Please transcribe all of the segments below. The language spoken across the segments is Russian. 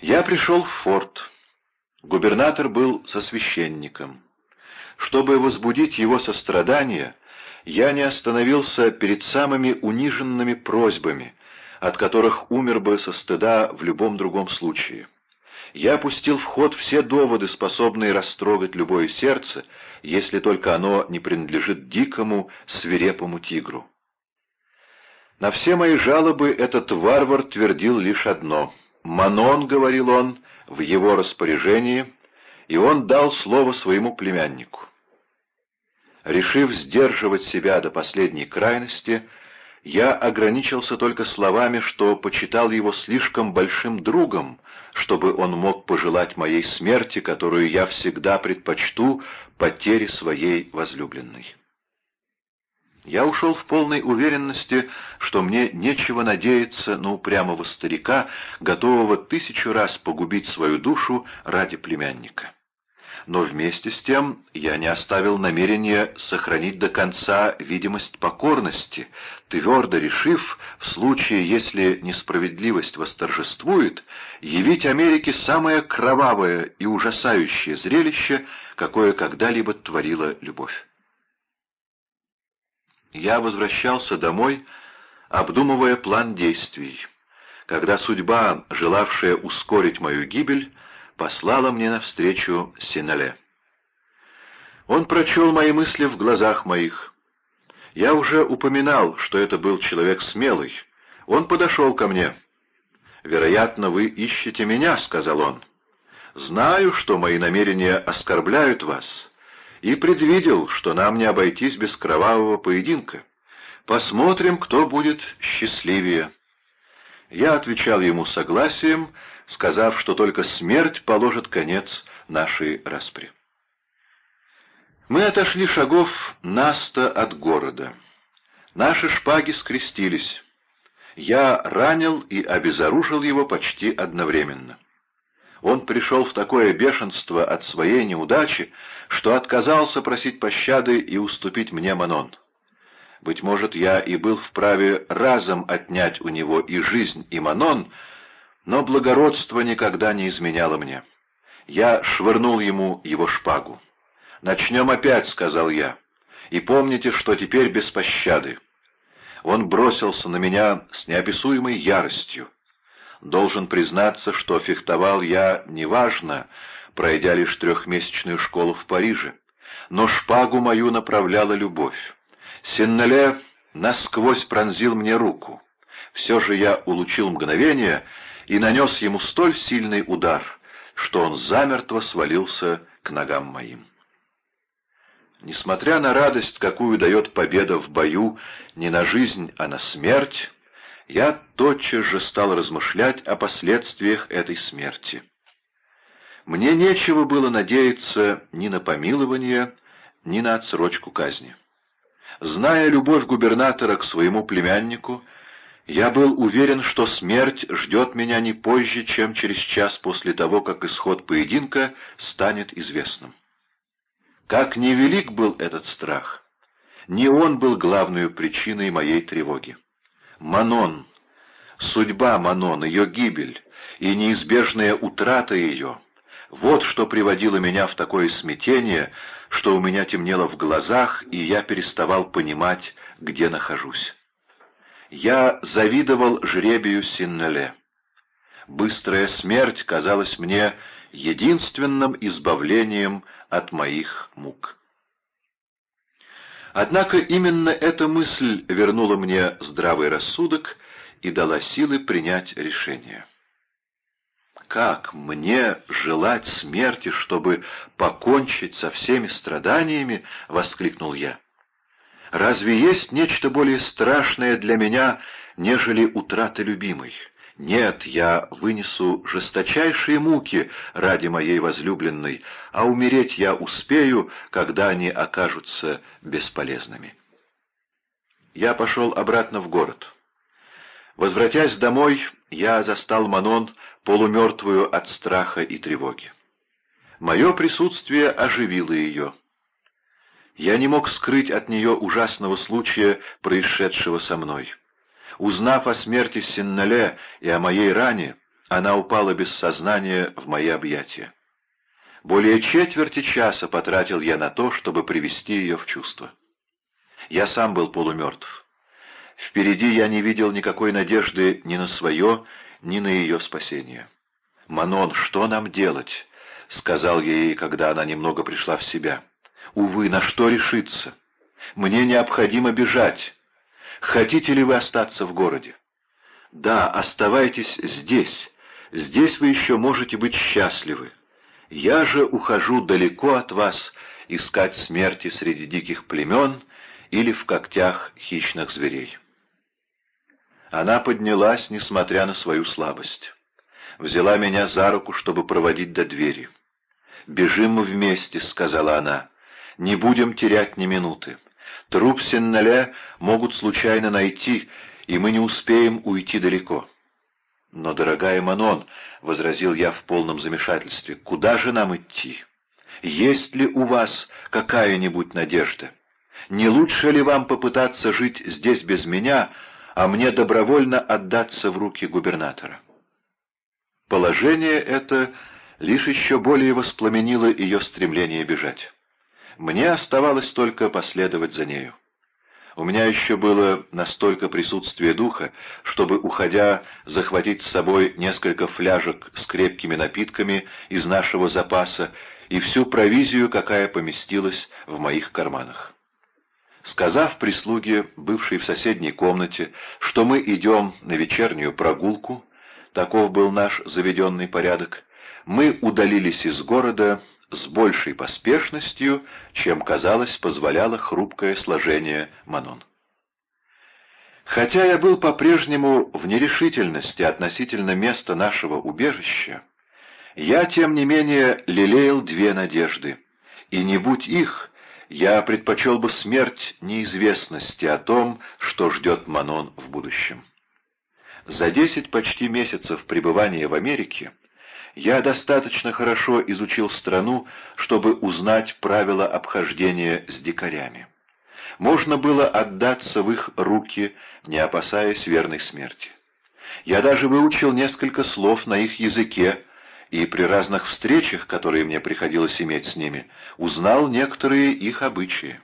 Я пришел в форт. Губернатор был со священником. Чтобы возбудить его сострадание, я не остановился перед самыми униженными просьбами, от которых умер бы со стыда в любом другом случае. Я пустил в ход все доводы, способные растрогать любое сердце, если только оно не принадлежит дикому, свирепому тигру. На все мои жалобы этот варвар твердил лишь одно. «Манон», — говорил он, — «в его распоряжении», и он дал слово своему племяннику. Решив сдерживать себя до последней крайности, я ограничился только словами, что почитал его слишком большим другом, чтобы он мог пожелать моей смерти, которую я всегда предпочту потере своей возлюбленной. Я ушел в полной уверенности, что мне нечего надеяться на упрямого старика, готового тысячу раз погубить свою душу ради племянника но вместе с тем я не оставил намерения сохранить до конца видимость покорности, твердо решив, в случае, если несправедливость восторжествует, явить Америке самое кровавое и ужасающее зрелище, какое когда-либо творила любовь. Я возвращался домой, обдумывая план действий, когда судьба, желавшая ускорить мою гибель, послала мне навстречу Синале. Он прочел мои мысли в глазах моих. Я уже упоминал, что это был человек смелый. Он подошел ко мне. «Вероятно, вы ищете меня», — сказал он. «Знаю, что мои намерения оскорбляют вас, и предвидел, что нам не обойтись без кровавого поединка. Посмотрим, кто будет счастливее». Я отвечал ему согласием, сказав, что только смерть положит конец нашей распри. Мы отошли шагов наста от города. Наши шпаги скрестились. Я ранил и обезоружил его почти одновременно. Он пришел в такое бешенство от своей неудачи, что отказался просить пощады и уступить мне Манон. Быть может, я и был вправе разом отнять у него и жизнь, и Манон, но благородство никогда не изменяло мне. Я швырнул ему его шпагу. «Начнем опять», — сказал я, — «и помните, что теперь без пощады». Он бросился на меня с неописуемой яростью. Должен признаться, что фехтовал я неважно, пройдя лишь трехмесячную школу в Париже, но шпагу мою направляла любовь. Синнеле насквозь пронзил мне руку. Все же я улучил мгновение и нанес ему столь сильный удар, что он замертво свалился к ногам моим. Несмотря на радость, какую дает победа в бою не на жизнь, а на смерть, я тотчас же стал размышлять о последствиях этой смерти. Мне нечего было надеяться ни на помилование, ни на отсрочку казни. Зная любовь губернатора к своему племяннику, я был уверен, что смерть ждет меня не позже, чем через час после того, как исход поединка станет известным. Как невелик был этот страх, не он был главной причиной моей тревоги. Манон, судьба Манон, ее гибель и неизбежная утрата ее — вот что приводило меня в такое смятение, что у меня темнело в глазах, и я переставал понимать, где нахожусь. Я завидовал жребию Синнеле. Быстрая смерть казалась мне единственным избавлением от моих мук. Однако именно эта мысль вернула мне здравый рассудок и дала силы принять решение. Как мне желать смерти, чтобы покончить со всеми страданиями? — воскликнул я. Разве есть нечто более страшное для меня, нежели утрата любимой? Нет, я вынесу жесточайшие муки ради моей возлюбленной, а умереть я успею, когда они окажутся бесполезными. Я пошел обратно в город. Возвратясь домой, я застал Манон полумертвую от страха и тревоги. Мое присутствие оживило ее. Я не мог скрыть от нее ужасного случая, происшедшего со мной. Узнав о смерти Синнале и о моей ране, она упала без сознания в мои объятия. Более четверти часа потратил я на то, чтобы привести ее в чувство. Я сам был полумертв. Впереди я не видел никакой надежды ни на свое, ни на ее спасение. «Манон, что нам делать?» — сказал я ей, когда она немного пришла в себя. «Увы, на что решиться? Мне необходимо бежать. Хотите ли вы остаться в городе?» «Да, оставайтесь здесь. Здесь вы еще можете быть счастливы. Я же ухожу далеко от вас искать смерти среди диких племен или в когтях хищных зверей». Она поднялась, несмотря на свою слабость. Взяла меня за руку, чтобы проводить до двери. «Бежим мы вместе», — сказала она. «Не будем терять ни минуты. Труп Сенналя могут случайно найти, и мы не успеем уйти далеко». «Но, дорогая Манон», — возразил я в полном замешательстве, — «куда же нам идти? Есть ли у вас какая-нибудь надежда? Не лучше ли вам попытаться жить здесь без меня, а мне добровольно отдаться в руки губернатора. Положение это лишь еще более воспламенило ее стремление бежать. Мне оставалось только последовать за нею. У меня еще было настолько присутствие духа, чтобы, уходя, захватить с собой несколько фляжек с крепкими напитками из нашего запаса и всю провизию, какая поместилась в моих карманах. Сказав прислуге, бывшей в соседней комнате, что мы идем на вечернюю прогулку, таков был наш заведенный порядок, мы удалились из города с большей поспешностью, чем, казалось, позволяло хрупкое сложение Манон. Хотя я был по-прежнему в нерешительности относительно места нашего убежища, я, тем не менее, лелеял две надежды, и не будь их, я предпочел бы смерть неизвестности о том, что ждет Манон в будущем. За десять почти месяцев пребывания в Америке я достаточно хорошо изучил страну, чтобы узнать правила обхождения с дикарями. Можно было отдаться в их руки, не опасаясь верной смерти. Я даже выучил несколько слов на их языке, и при разных встречах, которые мне приходилось иметь с ними, узнал некоторые их обычаи.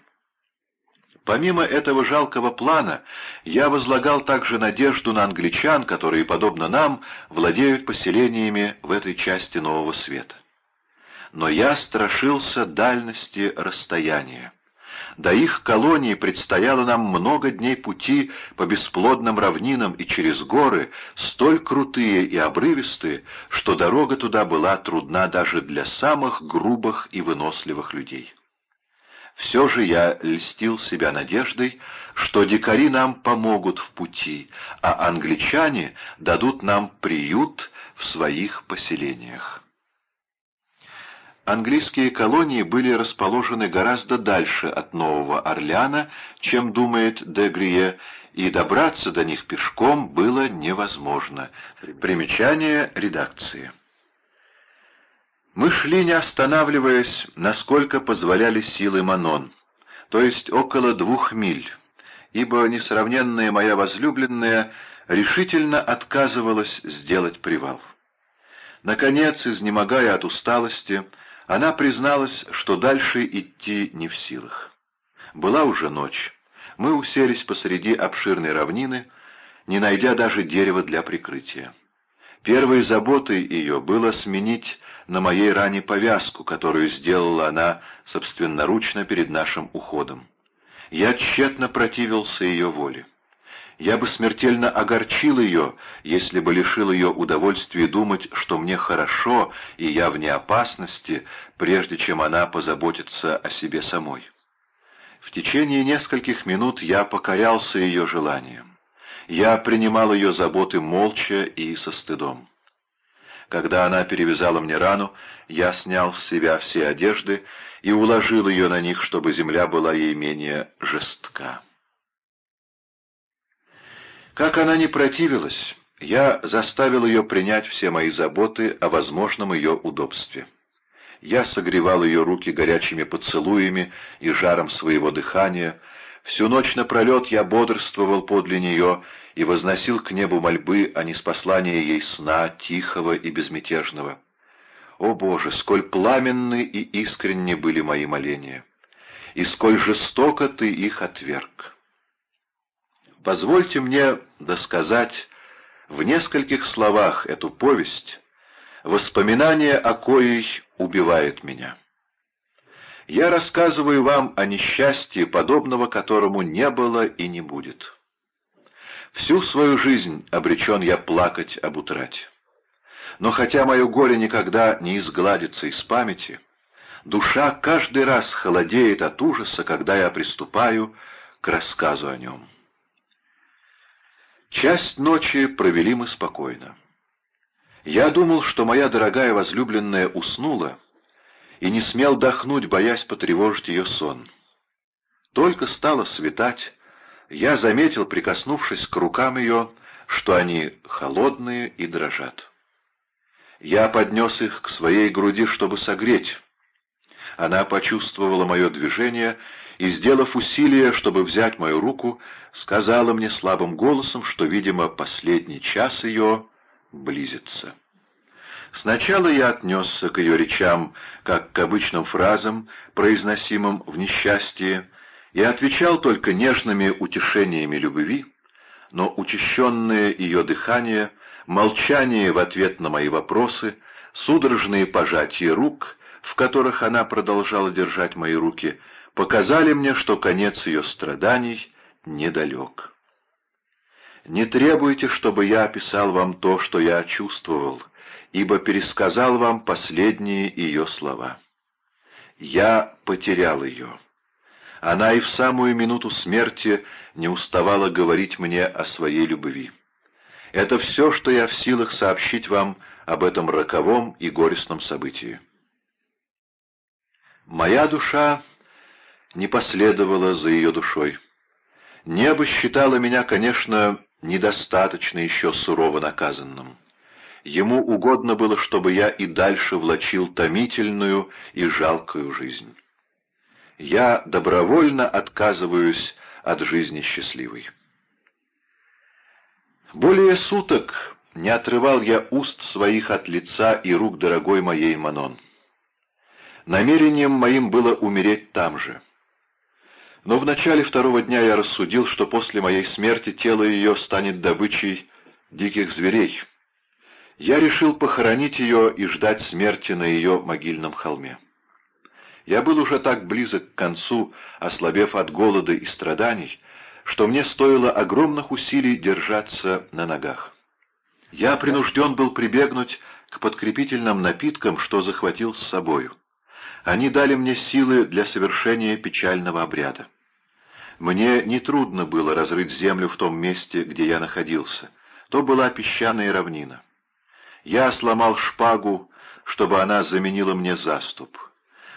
Помимо этого жалкого плана, я возлагал также надежду на англичан, которые, подобно нам, владеют поселениями в этой части Нового Света. Но я страшился дальности расстояния. До их колонии предстояло нам много дней пути по бесплодным равнинам и через горы, столь крутые и обрывистые, что дорога туда была трудна даже для самых грубых и выносливых людей. Все же я льстил себя надеждой, что дикари нам помогут в пути, а англичане дадут нам приют в своих поселениях. Английские колонии были расположены гораздо дальше от Нового Орлеана, чем думает де Грие, и добраться до них пешком было невозможно. Примечание редакции. Мы шли, не останавливаясь, насколько позволяли силы Манон, то есть около двух миль, ибо несравненная моя возлюбленная решительно отказывалась сделать привал. Наконец, изнемогая от усталости, она призналась, что дальше идти не в силах. Была уже ночь. Мы уселись посреди обширной равнины, не найдя даже дерева для прикрытия. Первой заботой ее было сменить на моей ране повязку, которую сделала она собственноручно перед нашим уходом. Я тщетно противился ее воле. Я бы смертельно огорчил ее, если бы лишил ее удовольствия думать, что мне хорошо и я вне опасности, прежде чем она позаботится о себе самой. В течение нескольких минут я покорялся ее желаниям. Я принимал ее заботы молча и со стыдом. Когда она перевязала мне рану, я снял с себя все одежды и уложил ее на них, чтобы земля была ей менее жестка. Как она не противилась, я заставил ее принять все мои заботы о возможном ее удобстве. Я согревал ее руки горячими поцелуями и жаром своего дыхания, Всю ночь напролет я бодрствовал подле нее и возносил к небу мольбы о неспослании ей сна, тихого и безмятежного. О Боже, сколь пламенны и искренни были мои моления! И сколь жестоко Ты их отверг! Позвольте мне досказать в нескольких словах эту повесть, воспоминание о коей убивает меня. Я рассказываю вам о несчастье, подобного которому не было и не будет. Всю свою жизнь обречен я плакать об утрате. Но хотя мое горе никогда не изгладится из памяти, душа каждый раз холодеет от ужаса, когда я приступаю к рассказу о нем. Часть ночи провели мы спокойно. Я думал, что моя дорогая возлюбленная уснула, и не смел дохнуть, боясь потревожить ее сон. Только стало светать, я заметил, прикоснувшись к рукам ее, что они холодные и дрожат. Я поднес их к своей груди, чтобы согреть. Она почувствовала мое движение и, сделав усилие, чтобы взять мою руку, сказала мне слабым голосом, что, видимо, последний час ее близится. Сначала я отнесся к ее речам, как к обычным фразам, произносимым в несчастье, и отвечал только нежными утешениями любви, но учащенное ее дыхание, молчание в ответ на мои вопросы, судорожные пожатия рук, в которых она продолжала держать мои руки, показали мне, что конец ее страданий недалек. Не требуйте, чтобы я описал вам то, что я чувствовал, ибо пересказал вам последние ее слова. Я потерял ее. Она и в самую минуту смерти не уставала говорить мне о своей любви. Это все, что я в силах сообщить вам об этом роковом и горестном событии. Моя душа не последовала за ее душой. Небо считало меня, конечно, недостаточно еще сурово наказанным. Ему угодно было, чтобы я и дальше влачил томительную и жалкую жизнь. Я добровольно отказываюсь от жизни счастливой. Более суток не отрывал я уст своих от лица и рук дорогой моей Манон. Намерением моим было умереть там же. Но в начале второго дня я рассудил, что после моей смерти тело ее станет добычей диких зверей. Я решил похоронить ее и ждать смерти на ее могильном холме. Я был уже так близок к концу, ослабев от голода и страданий, что мне стоило огромных усилий держаться на ногах. Я принужден был прибегнуть к подкрепительным напиткам, что захватил с собою. Они дали мне силы для совершения печального обряда. Мне нетрудно было разрыть землю в том месте, где я находился. То была песчаная равнина. Я сломал шпагу, чтобы она заменила мне заступ.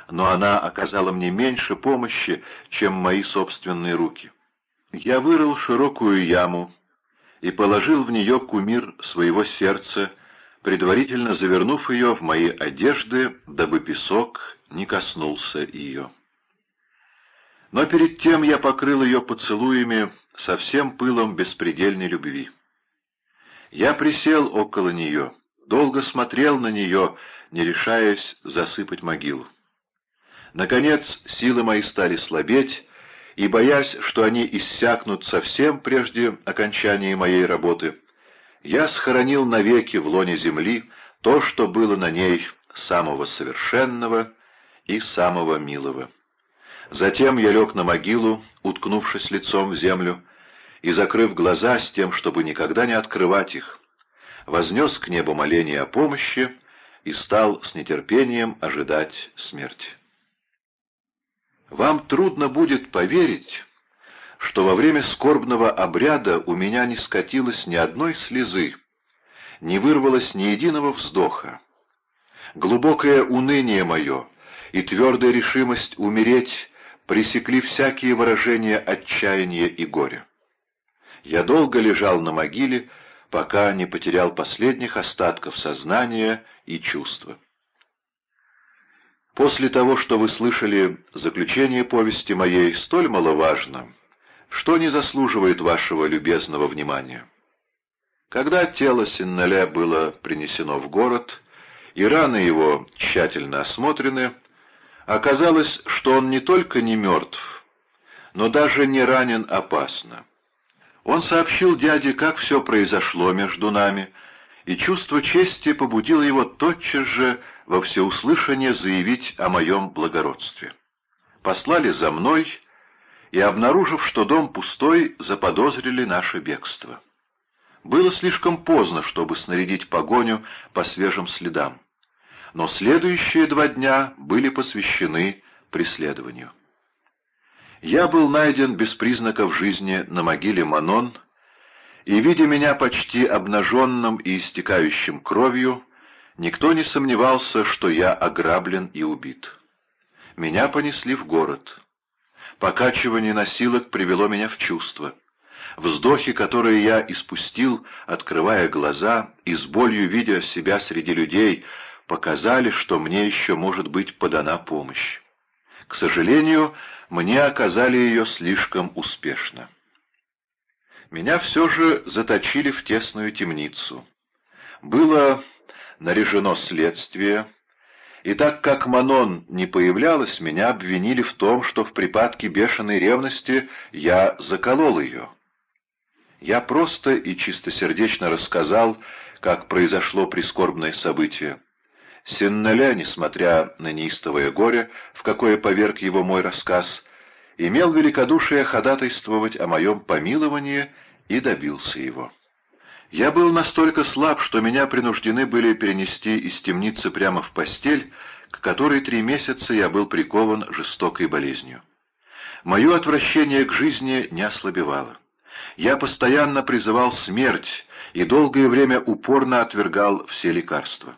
Но она оказала мне меньше помощи, чем мои собственные руки. Я вырыл широкую яму и положил в нее кумир своего сердца, предварительно завернув ее в мои одежды, дабы песок не коснулся ее. Но перед тем я покрыл ее поцелуями со всем пылом беспредельной любви. Я присел около нее, долго смотрел на нее, не решаясь засыпать могилу. Наконец силы мои стали слабеть, и, боясь, что они иссякнут совсем прежде окончания моей работы, я схоронил навеки в лоне земли то, что было на ней самого совершенного и самого милого. Затем я лег на могилу, уткнувшись лицом в землю, и, закрыв глаза с тем, чтобы никогда не открывать их, вознес к небу моление о помощи и стал с нетерпением ожидать смерти. Вам трудно будет поверить, что во время скорбного обряда у меня не скатилось ни одной слезы, не вырвалось ни единого вздоха. Глубокое уныние мое и твердая решимость умереть пресекли всякие выражения отчаяния и горя. Я долго лежал на могиле, пока не потерял последних остатков сознания и чувства. После того, что вы слышали, заключение повести моей столь маловажно, что не заслуживает вашего любезного внимания. Когда тело Синналя было принесено в город, и раны его тщательно осмотрены, оказалось, что он не только не мертв, но даже не ранен опасно. Он сообщил дяде, как все произошло между нами, и чувство чести побудило его тотчас же во всеуслышание заявить о моем благородстве. Послали за мной, и, обнаружив, что дом пустой, заподозрили наше бегство. Было слишком поздно, чтобы снарядить погоню по свежим следам. Но следующие два дня были посвящены преследованию. Я был найден без признаков жизни на могиле Манон, и, видя меня почти обнаженным и истекающим кровью, никто не сомневался, что я ограблен и убит. Меня понесли в город. Покачивание носилок привело меня в чувство. Вздохи, которые я испустил, открывая глаза и с болью видя себя среди людей, показали, что мне еще может быть подана помощь. К сожалению, мне оказали ее слишком успешно. Меня все же заточили в тесную темницу. Было наряжено следствие, и так как Манон не появлялась, меня обвинили в том, что в припадке бешеной ревности я заколол ее. Я просто и чистосердечно рассказал, как произошло прискорбное событие. Сеннеля, несмотря на неистовое горе, в какое поверг его мой рассказ, имел великодушие ходатайствовать о моем помиловании и добился его. Я был настолько слаб, что меня принуждены были перенести из темницы прямо в постель, к которой три месяца я был прикован жестокой болезнью. Мое отвращение к жизни не ослабевало. Я постоянно призывал смерть и долгое время упорно отвергал все лекарства.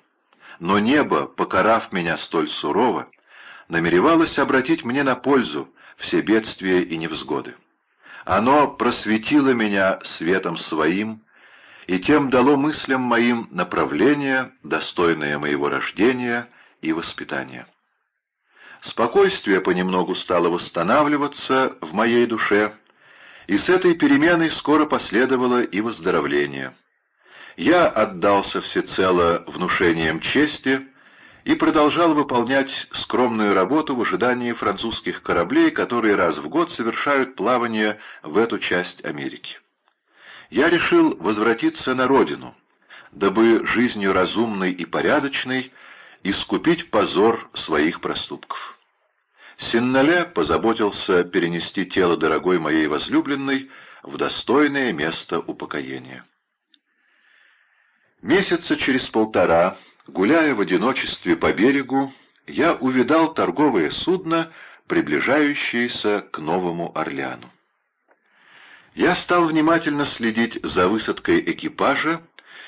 Но небо, покарав меня столь сурово, намеревалось обратить мне на пользу все бедствия и невзгоды. Оно просветило меня светом своим, и тем дало мыслям моим направление, достойное моего рождения и воспитания. Спокойствие понемногу стало восстанавливаться в моей душе, и с этой переменой скоро последовало и выздоровление. Я отдался всецело внушениям чести и продолжал выполнять скромную работу в ожидании французских кораблей, которые раз в год совершают плавание в эту часть Америки. Я решил возвратиться на родину, дабы жизнью разумной и порядочной искупить позор своих проступков. Синнале позаботился перенести тело дорогой моей возлюбленной в достойное место упокоения. Месяца через полтора, гуляя в одиночестве по берегу, я увидал торговое судно, приближающееся к Новому Орлеану. Я стал внимательно следить за высадкой экипажа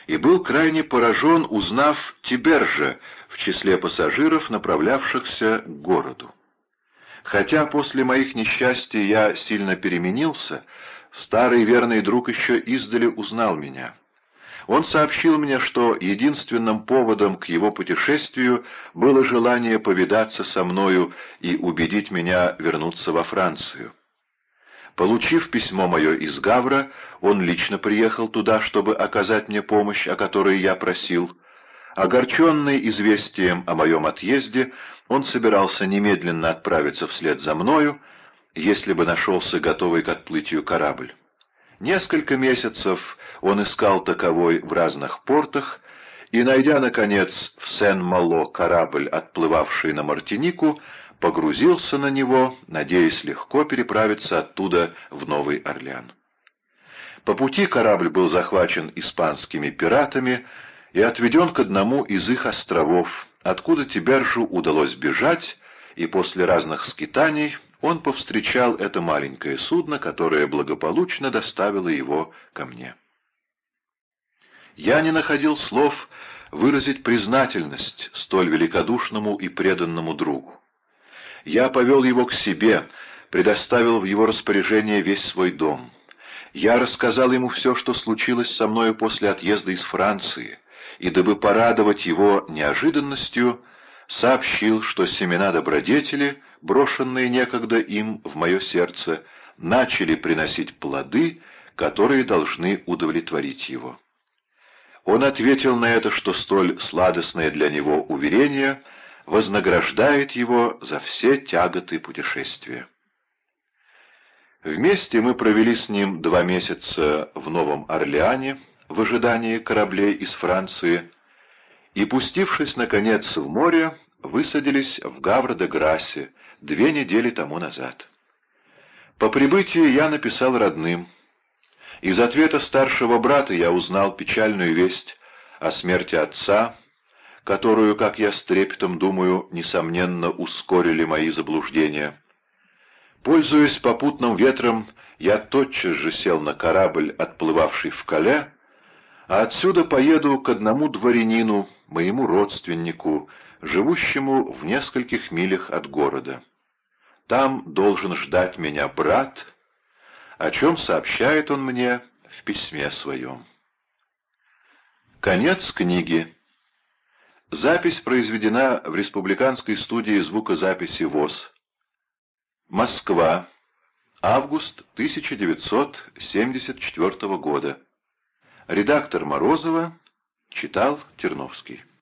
и был крайне поражен, узнав Тибержа в числе пассажиров, направлявшихся к городу. Хотя после моих несчастий я сильно переменился, старый верный друг еще издали узнал меня. Он сообщил мне, что единственным поводом к его путешествию было желание повидаться со мною и убедить меня вернуться во Францию. Получив письмо мое из Гавра, он лично приехал туда, чтобы оказать мне помощь, о которой я просил. Огорченный известием о моем отъезде, он собирался немедленно отправиться вслед за мною, если бы нашелся готовый к отплытию корабль. Несколько месяцев он искал таковой в разных портах, и, найдя, наконец, в Сен-Мало корабль, отплывавший на Мартинику, погрузился на него, надеясь легко переправиться оттуда в Новый Орлеан. По пути корабль был захвачен испанскими пиратами и отведен к одному из их островов, откуда Тибержу удалось бежать, и после разных скитаний он повстречал это маленькое судно, которое благополучно доставило его ко мне. Я не находил слов выразить признательность столь великодушному и преданному другу. Я повел его к себе, предоставил в его распоряжение весь свой дом. Я рассказал ему все, что случилось со мною после отъезда из Франции, и, дабы порадовать его неожиданностью, сообщил, что семена добродетели, брошенные некогда им в мое сердце, начали приносить плоды, которые должны удовлетворить его. Он ответил на это, что столь сладостное для него уверение вознаграждает его за все тяготы путешествия. Вместе мы провели с ним два месяца в Новом Орлеане в ожидании кораблей из Франции и, пустившись, наконец, в море, высадились в Гавр-де-Грассе две недели тому назад. По прибытии я написал родным. Из ответа старшего брата я узнал печальную весть о смерти отца, которую, как я с трепетом думаю, несомненно ускорили мои заблуждения. Пользуясь попутным ветром, я тотчас же сел на корабль, отплывавший в Кале, а отсюда поеду к одному дворянину, моему родственнику, живущему в нескольких милях от города. Там должен ждать меня брат, о чем сообщает он мне в письме своем. Конец книги. Запись произведена в Республиканской студии звукозаписи ВОЗ. Москва. Август 1974 года. Редактор Морозова читал Терновский.